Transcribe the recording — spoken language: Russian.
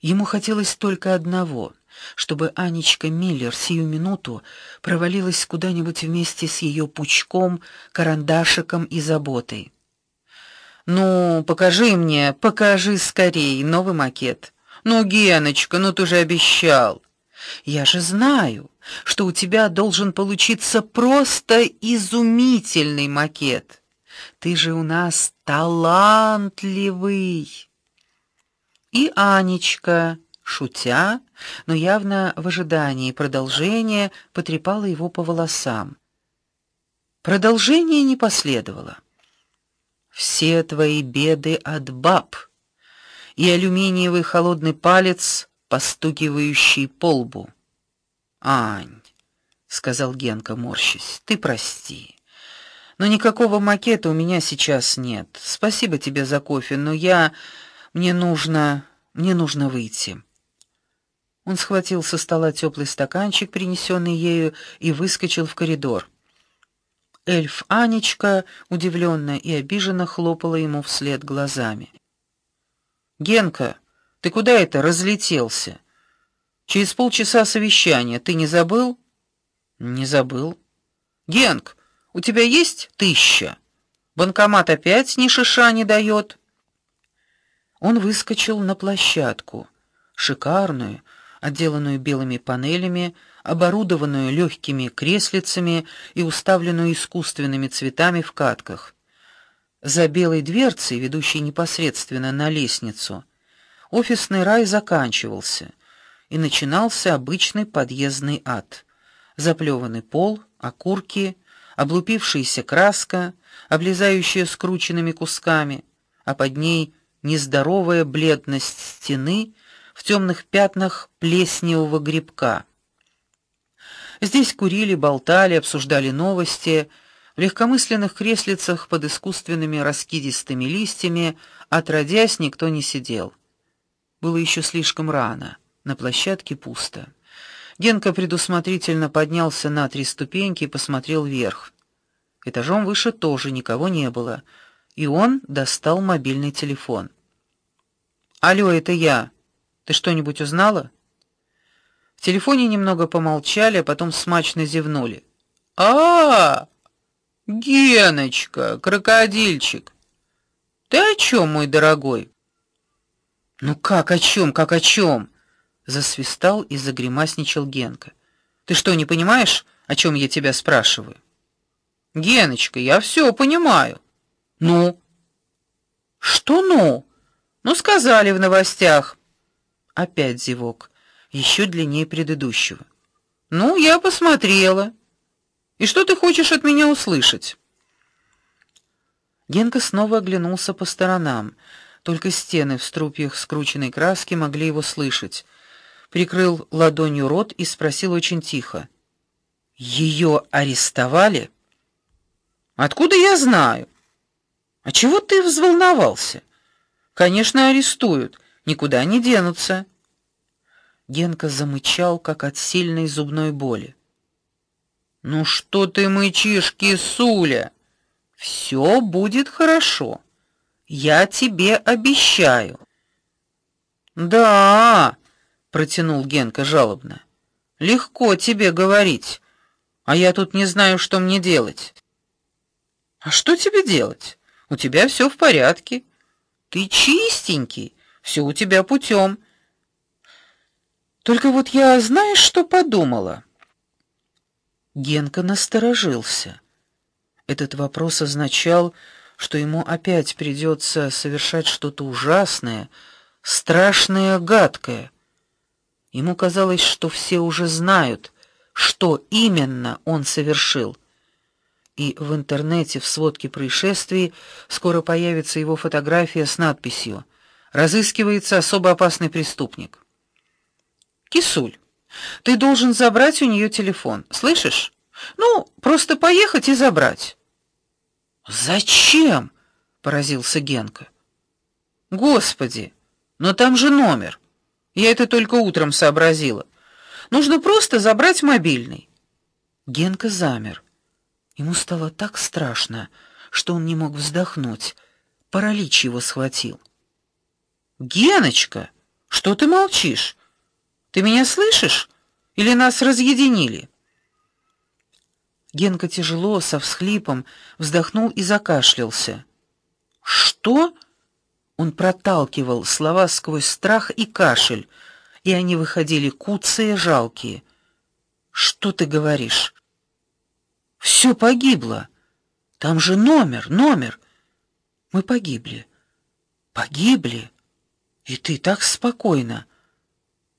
Ему хотелось только одного чтобы Анечка Миллер сию минуту провалилась куда-нибудь вместе с ее пучком, карандашиком и заботой. Ну, покажи мне, покажи скорей новый макет. Ну, Геночка, ну ты же обещал. Я же знаю, что у тебя должен получиться просто изумительный макет. Ты же у нас талантливый. И Анечка, шутя, но явно в ожидании продолжения, потрепала его по волосам. Продолжение не последовало. Все твои беды от баб. И алюминиевый холодный палец, постукивающий по лбу. Ань, сказал Генка, морщась. Ты прости. Но никакого макета у меня сейчас нет. Спасибо тебе за кофе, но я мне нужно, мне нужно выйти. Он схватил со стола теплый стаканчик, принесенный ею, и выскочил в коридор. Эльф Анечка удивленно и обиженно хлопала ему вслед глазами. Генка, ты куда это разлетелся? Через полчаса совещания, ты не забыл? Не забыл. Генк, у тебя есть тысяча? Банкомат опять ни шиша не дает. Он выскочил на площадку, шикарную, отделанную белыми панелями, оборудованную легкими креслицами и уставленную искусственными цветами в катках. За белой дверцей, ведущей непосредственно на лестницу, офисный рай заканчивался, и начинался обычный подъездный ад. Заплеванный пол, окурки, облупившаяся краска, облезающая скрученными кусками, а под ней нездоровая бледность стены в темных пятнах плесневого грибка. Здесь курили, болтали, обсуждали новости, в легкомысленных креслицах под искусственными раскидистыми листьями отродясь никто не сидел. Было еще слишком рано, на площадке пусто. Генка предусмотрительно поднялся на три ступеньки и посмотрел вверх. Этажом выше тоже никого не было, и он достал мобильный телефон. Алло, это я. Ты что-нибудь узнала? В телефоне немного помолчали, а потом смачно зевнули. А, -а, -а Геночка, крокодильчик. Ты о чем, мой дорогой? Ну как о чем, как о чем? засвистал и загримасничал Генка. Ты что, не понимаешь, о чем я тебя спрашиваю? Геночка, я все понимаю. Ну? Что ну? Ну сказали в новостях. Опять зевок, еще длиннее предыдущего. Ну, я посмотрела. И что ты хочешь от меня услышать? Генка снова оглянулся по сторонам. Только стены в струпьях скрученной краски могли его слышать. Прикрыл ладонью рот и спросил очень тихо: «Ее арестовали?" "Откуда я знаю?" "А чего ты взволновался?" "Конечно, арестуют никуда не денутся. Генка замычал, как от сильной зубной боли. Ну что ты мычишь, кисуля? Все будет хорошо. Я тебе обещаю. Да, протянул Генка жалобно. Легко тебе говорить, а я тут не знаю, что мне делать. А что тебе делать? У тебя все в порядке. Ты чистенький все у тебя путем. Только вот я, знаешь, что подумала? Генка насторожился. Этот вопрос означал, что ему опять придется совершать что-то ужасное, страшное, гадкое. Ему казалось, что все уже знают, что именно он совершил. И в интернете в сводке происшествий скоро появится его фотография с надписью: Разыскивается особо опасный преступник. Кисуль, ты должен забрать у нее телефон. Слышишь? Ну, просто поехать и забрать. Зачем? поразился Генка. Господи, но там же номер. Я это только утром сообразила. Нужно просто забрать мобильный. Генка замер. Ему стало так страшно, что он не мог вздохнуть. Паралич его схватил. Геночка, Что ты молчишь? Ты меня слышишь? Или нас разъединили? Генка тяжело, со всхлипом вздохнул и закашлялся. Что? Он проталкивал слова сквозь страх и кашель, и они выходили куцые, жалкие. Что ты говоришь? Все погибло. Там же номер, номер. Мы погибли. Погибли. И ты так спокойно.